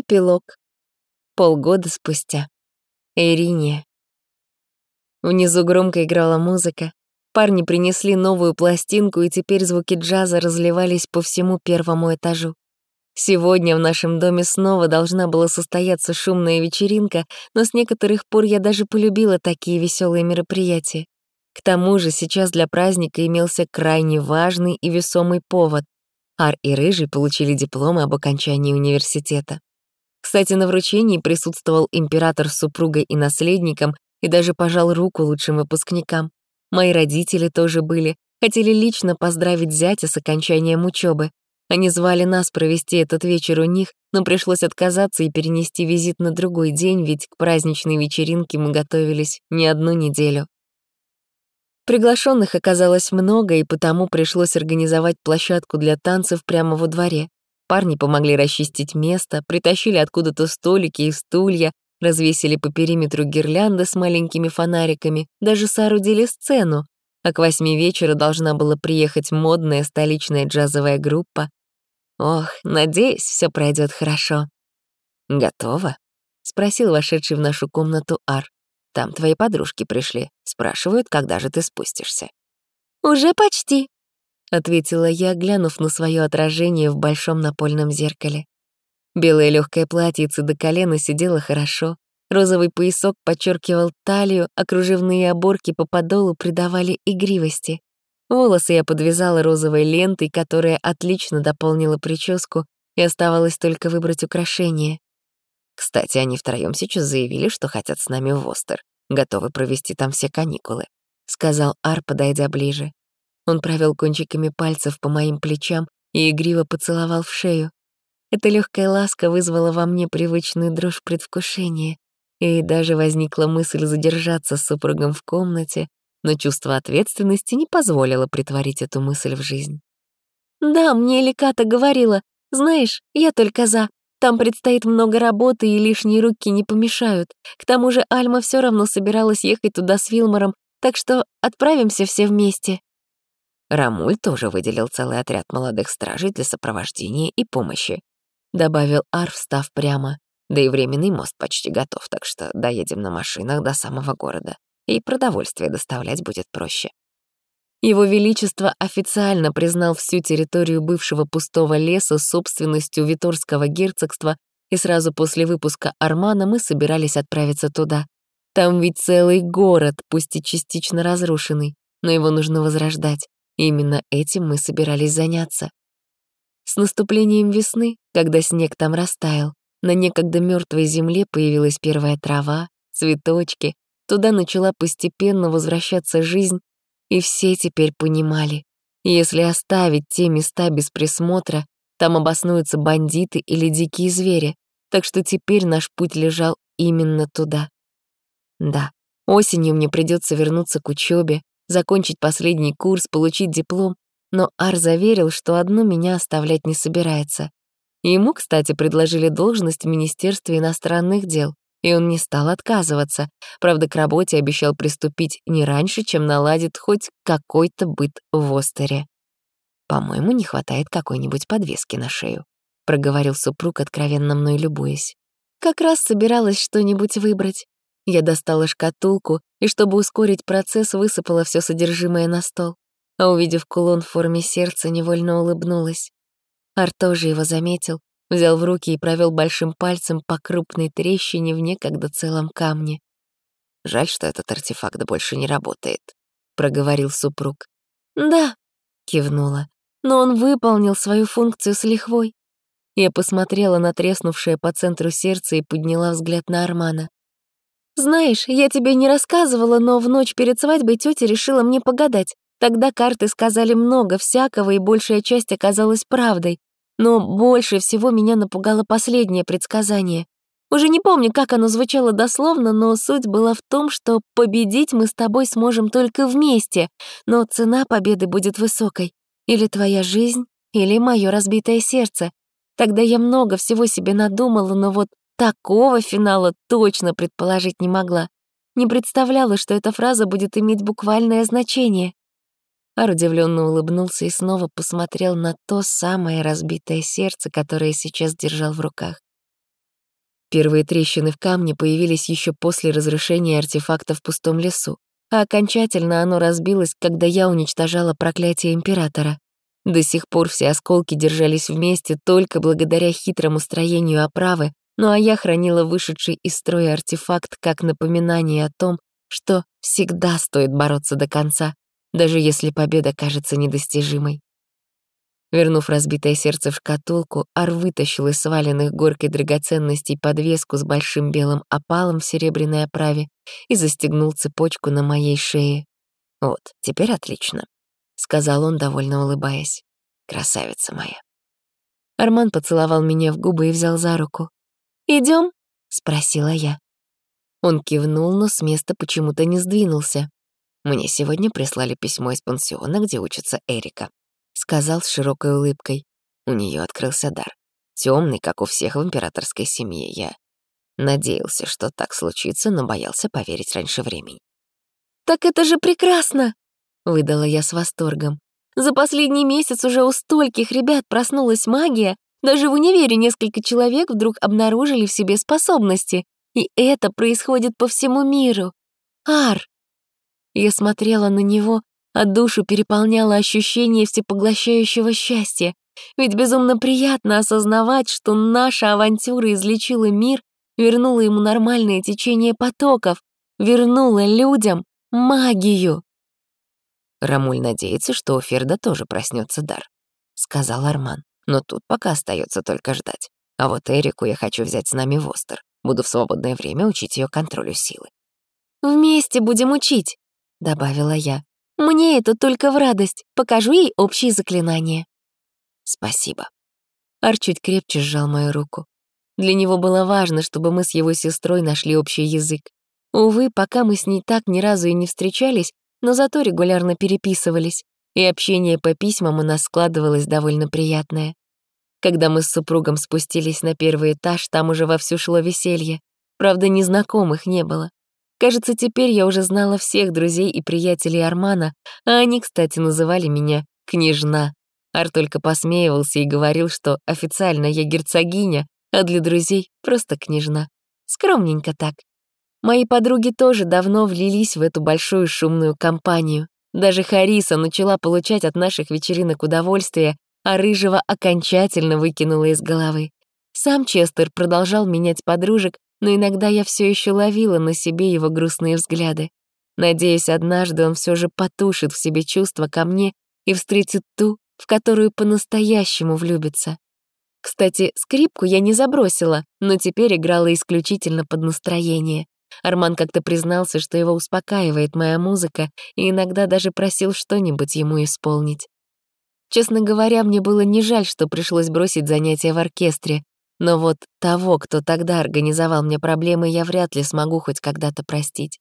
Эпилог. Полгода спустя. Ириния. Внизу громко играла музыка. Парни принесли новую пластинку, и теперь звуки джаза разливались по всему первому этажу. Сегодня в нашем доме снова должна была состояться шумная вечеринка, но с некоторых пор я даже полюбила такие веселые мероприятия. К тому же сейчас для праздника имелся крайне важный и весомый повод. Ар и Рыжий получили дипломы об окончании университета. Кстати, на вручении присутствовал император с супругой и наследником и даже пожал руку лучшим выпускникам. Мои родители тоже были, хотели лично поздравить зятя с окончанием учебы. Они звали нас провести этот вечер у них, но пришлось отказаться и перенести визит на другой день, ведь к праздничной вечеринке мы готовились не одну неделю. Приглашенных оказалось много, и потому пришлось организовать площадку для танцев прямо во дворе. Парни помогли расчистить место, притащили откуда-то столики и стулья, развесили по периметру гирлянды с маленькими фонариками, даже соорудили сцену, а к восьми вечера должна была приехать модная столичная джазовая группа. Ох, надеюсь, все пройдет хорошо. «Готово?» — спросил вошедший в нашу комнату Ар. «Там твои подружки пришли, спрашивают, когда же ты спустишься». «Уже почти», — ответила я, глянув на свое отражение в большом напольном зеркале. Белое легкое платьице до колена сидело хорошо, розовый поясок подчеркивал талию, а кружевные оборки по подолу придавали игривости. Волосы я подвязала розовой лентой, которая отлично дополнила прическу, и оставалось только выбрать украшение. Кстати, они втроем сейчас заявили, что хотят с нами в Остер, готовы провести там все каникулы, — сказал Ар, подойдя ближе. Он провел кончиками пальцев по моим плечам и игриво поцеловал в шею. Эта легкая ласка вызвала во мне привычную дрожь предвкушения, и даже возникла мысль задержаться с супругом в комнате, но чувство ответственности не позволило притворить эту мысль в жизнь. «Да, мне Ликата говорила. Знаешь, я только за. Там предстоит много работы, и лишние руки не помешают. К тому же Альма все равно собиралась ехать туда с Вилмором, так что отправимся все вместе». Рамуль тоже выделил целый отряд молодых стражей для сопровождения и помощи. Добавил Ар, встав прямо. Да и временный мост почти готов, так что доедем на машинах до самого города. И продовольствие доставлять будет проще. Его Величество официально признал всю территорию бывшего пустого леса собственностью Виторского герцогства, и сразу после выпуска Армана мы собирались отправиться туда. Там ведь целый город, пусть и частично разрушенный, но его нужно возрождать. Именно этим мы собирались заняться. С наступлением весны, когда снег там растаял, на некогда мертвой земле появилась первая трава, цветочки, туда начала постепенно возвращаться жизнь, и все теперь понимали, если оставить те места без присмотра, там обоснуются бандиты или дикие звери, так что теперь наш путь лежал именно туда. Да, осенью мне придется вернуться к учебе, закончить последний курс, получить диплом, но Ар заверил, что одну меня оставлять не собирается. Ему, кстати, предложили должность в Министерстве иностранных дел, и он не стал отказываться. Правда, к работе обещал приступить не раньше, чем наладит хоть какой-то быт в Остере. «По-моему, не хватает какой-нибудь подвески на шею», — проговорил супруг, откровенно мной любуясь. «Как раз собиралась что-нибудь выбрать. Я достала шкатулку и, чтобы ускорить процесс, высыпала все содержимое на стол. А увидев кулон в форме сердца, невольно улыбнулась. Ар тоже его заметил, взял в руки и провел большим пальцем по крупной трещине в некогда целом камне. «Жаль, что этот артефакт больше не работает», — проговорил супруг. «Да», — кивнула, «но он выполнил свою функцию с лихвой». Я посмотрела на треснувшее по центру сердце и подняла взгляд на Армана. «Знаешь, я тебе не рассказывала, но в ночь перед свадьбой тетя решила мне погадать. Тогда карты сказали много всякого, и большая часть оказалась правдой. Но больше всего меня напугало последнее предсказание. Уже не помню, как оно звучало дословно, но суть была в том, что победить мы с тобой сможем только вместе, но цена победы будет высокой. Или твоя жизнь, или мое разбитое сердце. Тогда я много всего себе надумала, но вот Такого финала точно предположить не могла. Не представляла, что эта фраза будет иметь буквальное значение. Ар удивленно улыбнулся и снова посмотрел на то самое разбитое сердце, которое сейчас держал в руках. Первые трещины в камне появились еще после разрушения артефакта в пустом лесу, а окончательно оно разбилось, когда я уничтожала проклятие Императора. До сих пор все осколки держались вместе только благодаря хитрому строению оправы, ну а я хранила вышедший из строя артефакт как напоминание о том, что всегда стоит бороться до конца, даже если победа кажется недостижимой. Вернув разбитое сердце в шкатулку, Ар вытащил из сваленных горкой драгоценностей подвеску с большим белым опалом в серебряной оправе и застегнул цепочку на моей шее. «Вот, теперь отлично», — сказал он, довольно улыбаясь. «Красавица моя». Арман поцеловал меня в губы и взял за руку. Идем? спросила я. Он кивнул, но с места почему-то не сдвинулся. Мне сегодня прислали письмо из пансиона, где учится Эрика сказал с широкой улыбкой. У нее открылся дар. Темный, как у всех в императорской семье. Я надеялся, что так случится, но боялся поверить раньше времени. «Так это же прекрасно!» — выдала я с восторгом. «За последний месяц уже у стольких ребят проснулась магия, даже в универе несколько человек вдруг обнаружили в себе способности, и это происходит по всему миру. Ар!» Я смотрела на него, а душу переполняло ощущение всепоглощающего счастья. Ведь безумно приятно осознавать, что наша авантюра излечила мир, вернула ему нормальное течение потоков, вернула людям магию. Рамуль надеется, что у Ферда тоже проснется дар, сказал Арман. Но тут пока остается только ждать. А вот Эрику я хочу взять с нами в Остер. Буду в свободное время учить ее контролю силы. «Вместе будем учить», — добавила я. Мне это только в радость. Покажу ей общие заклинания». «Спасибо». Ар чуть крепче сжал мою руку. Для него было важно, чтобы мы с его сестрой нашли общий язык. Увы, пока мы с ней так ни разу и не встречались, но зато регулярно переписывались, и общение по письмам у нас складывалось довольно приятное. Когда мы с супругом спустились на первый этаж, там уже вовсю шло веселье. Правда, незнакомых не было. Кажется, теперь я уже знала всех друзей и приятелей Армана, а они, кстати, называли меня «княжна». Ар только посмеивался и говорил, что официально я герцогиня, а для друзей просто княжна. Скромненько так. Мои подруги тоже давно влились в эту большую шумную компанию. Даже Хариса начала получать от наших вечеринок удовольствие, а Рыжего окончательно выкинула из головы. Сам Честер продолжал менять подружек, но иногда я все еще ловила на себе его грустные взгляды. Надеюсь, однажды он все же потушит в себе чувства ко мне и встретит ту, в которую по-настоящему влюбится. Кстати, скрипку я не забросила, но теперь играла исключительно под настроение. Арман как-то признался, что его успокаивает моя музыка, и иногда даже просил что-нибудь ему исполнить. Честно говоря, мне было не жаль, что пришлось бросить занятия в оркестре, но вот того, кто тогда организовал мне проблемы, я вряд ли смогу хоть когда-то простить.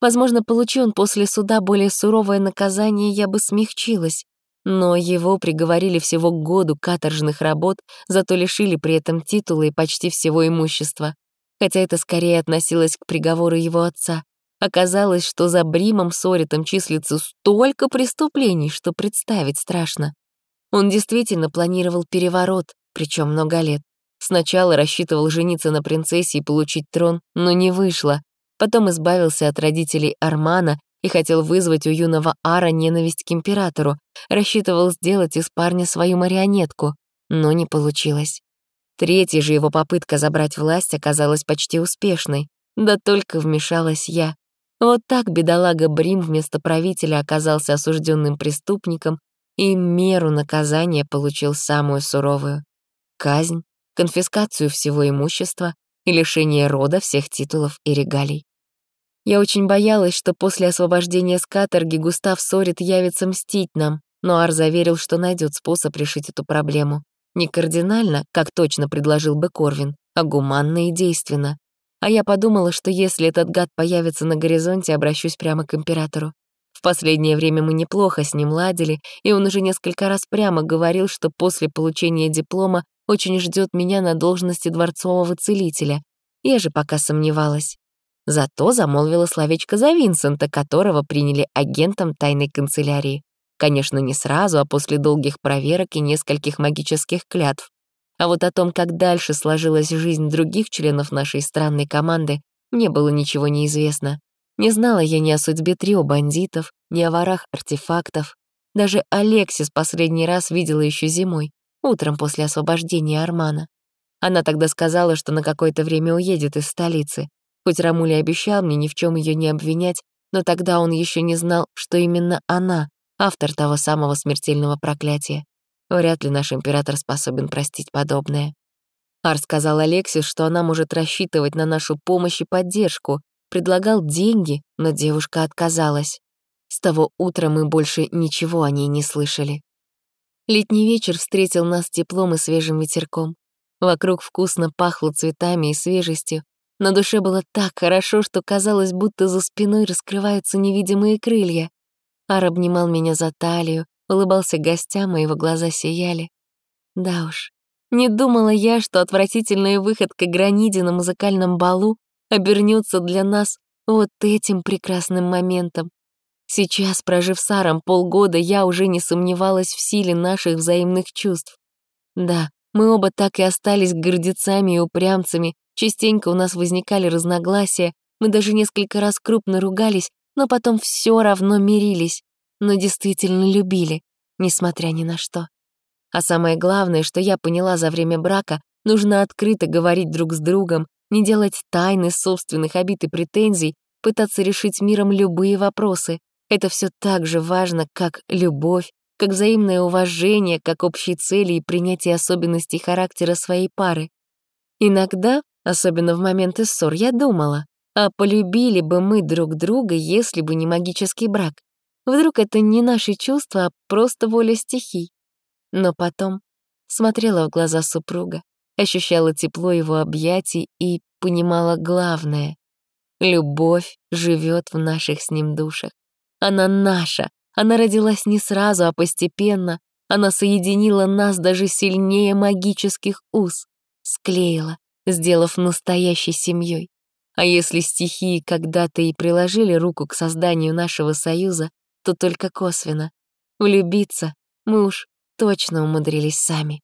Возможно, получи он после суда более суровое наказание, я бы смягчилась. Но его приговорили всего к году каторжных работ, зато лишили при этом титула и почти всего имущества. Хотя это скорее относилось к приговору его отца. Оказалось, что за Бримом Соритом числится столько преступлений, что представить страшно. Он действительно планировал переворот, причем много лет. Сначала рассчитывал жениться на принцессе и получить трон, но не вышло. Потом избавился от родителей Армана и хотел вызвать у юного Ара ненависть к императору, рассчитывал сделать из парня свою марионетку, но не получилось. Третья же его попытка забрать власть оказалась почти успешной, да только вмешалась я. Вот так бедолага Брим вместо правителя оказался осужденным преступником и меру наказания получил самую суровую — казнь конфискацию всего имущества и лишение рода всех титулов и регалий. Я очень боялась, что после освобождения с каторги Густав Сорит явится мстить нам, но Ар заверил, что найдет способ решить эту проблему. Не кардинально, как точно предложил бы Корвин, а гуманно и действенно. А я подумала, что если этот гад появится на горизонте, обращусь прямо к императору. В последнее время мы неплохо с ним ладили, и он уже несколько раз прямо говорил, что после получения диплома очень ждет меня на должности дворцового целителя. Я же пока сомневалась. Зато замолвила словечко за Винсента, которого приняли агентом тайной канцелярии. Конечно, не сразу, а после долгих проверок и нескольких магических клятв. А вот о том, как дальше сложилась жизнь других членов нашей странной команды, мне было ничего не известно. Не знала я ни о судьбе трио бандитов, ни о ворах артефактов. Даже Алексис последний раз видела еще зимой, утром после освобождения Армана. Она тогда сказала, что на какое-то время уедет из столицы. Хоть Рамули обещал мне ни в чем ее не обвинять, но тогда он еще не знал, что именно она — автор того самого смертельного проклятия. Вряд ли наш император способен простить подобное. Ар сказал Алексис, что она может рассчитывать на нашу помощь и поддержку, предлагал деньги, но девушка отказалась. С того утра мы больше ничего о ней не слышали. Летний вечер встретил нас теплом и свежим ветерком. Вокруг вкусно пахло цветами и свежестью. На душе было так хорошо, что казалось, будто за спиной раскрываются невидимые крылья. Ар обнимал меня за талию, улыбался гостям, и его глаза сияли. Да уж, не думала я, что отвратительная выходка Граниди на музыкальном балу обернется для нас вот этим прекрасным моментом. Сейчас, прожив с Аром полгода, я уже не сомневалась в силе наших взаимных чувств. Да, мы оба так и остались гордецами и упрямцами, частенько у нас возникали разногласия, мы даже несколько раз крупно ругались, но потом все равно мирились но действительно любили, несмотря ни на что. А самое главное, что я поняла за время брака, нужно открыто говорить друг с другом, не делать тайны собственных обид и претензий, пытаться решить миром любые вопросы. Это все так же важно, как любовь, как взаимное уважение, как общие цели и принятие особенностей характера своей пары. Иногда, особенно в моменты ссор, я думала, а полюбили бы мы друг друга, если бы не магический брак. Вдруг это не наши чувства, а просто воля стихий. Но потом смотрела в глаза супруга, ощущала тепло его объятий и понимала главное — любовь живет в наших с ним душах. Она наша, она родилась не сразу, а постепенно. Она соединила нас даже сильнее магических уз, склеила, сделав настоящей семьей. А если стихии когда-то и приложили руку к созданию нашего союза, то только косвенно. Влюбиться мы уж точно умудрились сами.